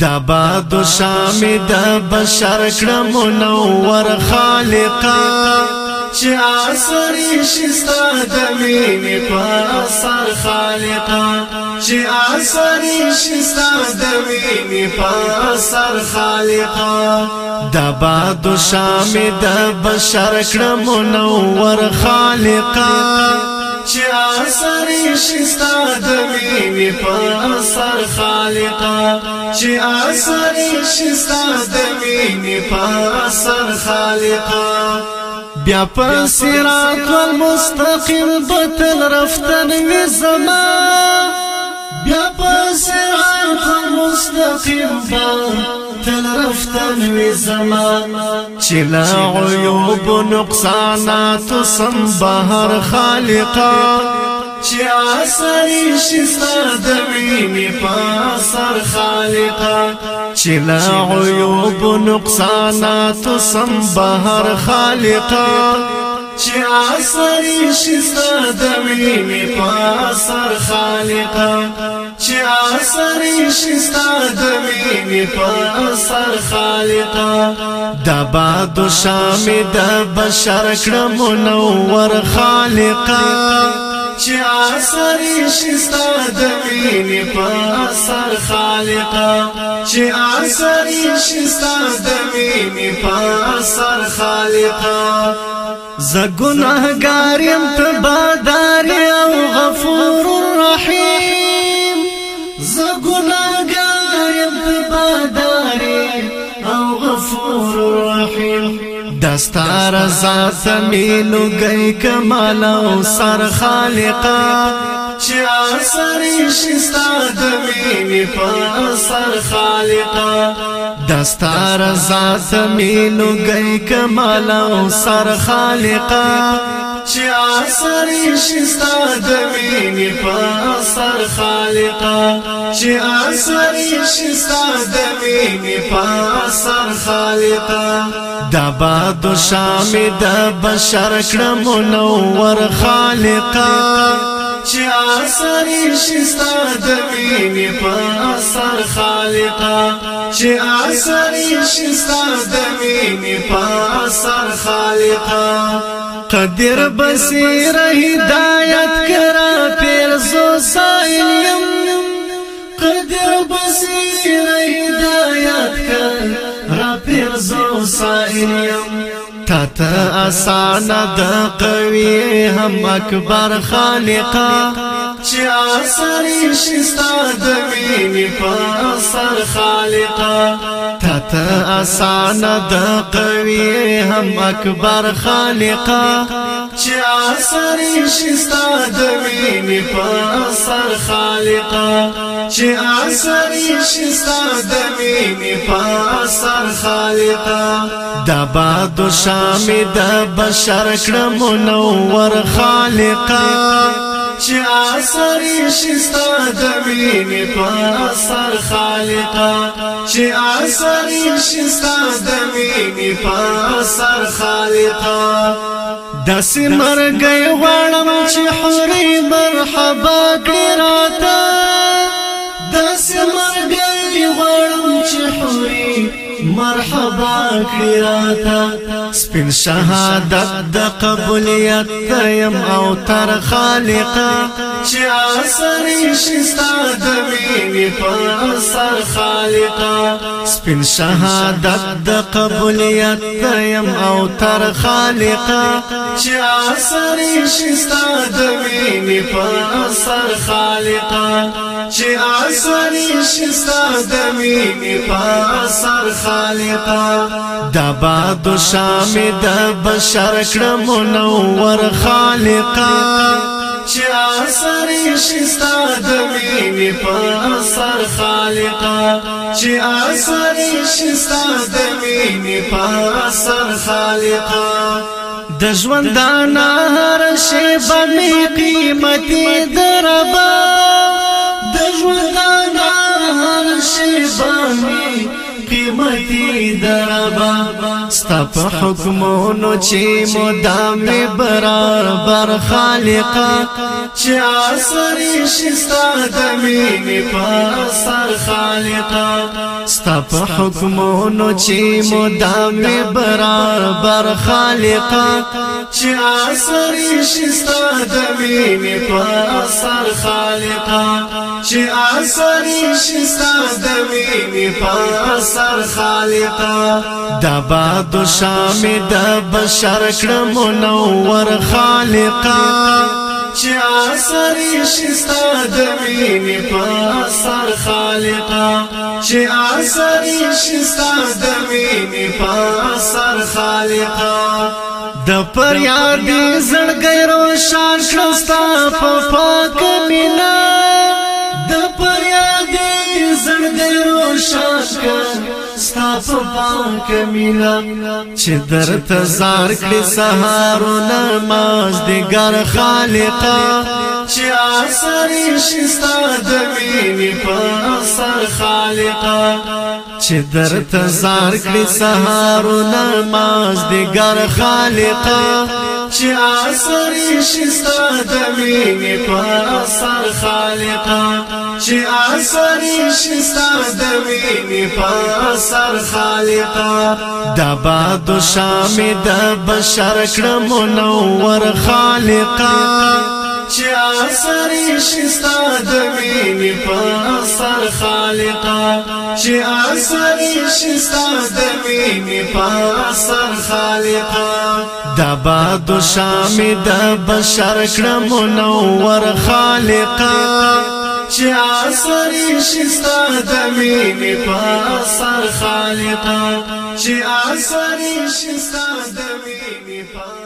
دا باد شام دا بشر کړه منور خالقا چې اسری شستا د مینې پاسر خالقا چې اسری شستا د مینې پاسر خالقا دا باد شام دا بشر کړه منور خالقا چې اثر شستا د مینې په اثر خالقا چې اثر شستا د مینې په اثر خالقا بیا پر صراط المستقیم بتل رفتن وی زمان خفیفا تل رفتن وی زما چلا عیوب نقصانات سم بهر خالقا چې اثر شي ساده ویني پاسر خالقا چې لا عیوب نقصانات سم بهر خالقا چې اثر شي ستاد ویني پاسر خالقا چې اثر شي ستاد ویني پاسر خالقا د باد شام د بشر کړم نو ور خالقا چې اثر شستا د مینې په اثر خالقا چې اثر شستا د مینې په اثر خالقا ز ګناهګاریم ته بادار او غفور رحیم ز ګناهګاریم ته بادار او غفور رحیم دستا رضا زمینو گئی کمال او سر خالقا چې اثر شستا د مینې په سر خالقا دستا رضا زمینو گئی کمال او سر خالقا چې اثر شستا د مینې په هر خالقا چې اثر شي ستاد می پاسر خالقا د باد شام د بشر کړم منور خالقا چې اثر شستا د مینې په اثر خالقا چې اثر شستا د مینې په اثر خالقا قدر بصیر هدایت کړ زو سائل یم قدر بصیر هدایت کر را پیر زو سائل یم تا تا آسان د قوی هم اکبر خالقا چې اثر شستا د وینې په سر خالقا تا تا آسان د قوی هم اکبر خالقا چې اثر شستا د وینې په اثر خالقا چې اثر شستا د وینې په اثر خالقا د باد شام د بشر کړه منور خالقا چې اثر شستا د وینې په اثر خالقا چې اثر شستا د وینې په اثر خالقا داسې مرګ غواړم چې حورې مرحبا کړې کړی سپین شهادت د قبولیت یم او تر خالقا چې اثر شستا د ویني پر سر خالقا سپین شهادت د قبولیت یم او تر خالقا چې اثر شستا د ویني پر سر خالقا چې اثر شستا د ویني پر سر خالقا د باد شام د بشر کړم نو ور خالقا چې اثر شستا د مینې په اثر خالقا چې اثر شستا د مینې په اثر خالقا د ژوندانا هر شی باندې قیمتي دربا د ژوندانا شیبانی قیمتی دربا ستپ حکمونو چی مدام برابر خالقا چی عصری شستا دمینی پاسر خالقا ستپ حکمونو چی مدام برابر خالقا چې اثر شستا د وینې په اثر خالقا چې اثر شستا د وینې په اثر خالقا د باد شام د بشر کړم نو ور خالقا سر شستا دمین پاسر خالقا چه آسر شستا دمین پاسر خالقا د پر یاد زړګي روشن شستا په صفا کمیلا چې در تزار کړي سهار نماز دګر خالقا چې اثر شستا د وینې په اثر خالقا چې در تزار کړي سهار نماز دګر خالقا چې اثر شستا د وینې پاسر خالقا چې اثر شستا د وینې پاسر خالقا د باد شام د بشر کړه منور خالقا چې اثر شستا د مینې په اثر خالقا چې اثر شستا د مینې په اثر خالقا د باد شام د بشر کړه منور خالقا چې اثر شستا د مینې په اثر خالقا چې اثر شستا د مینې په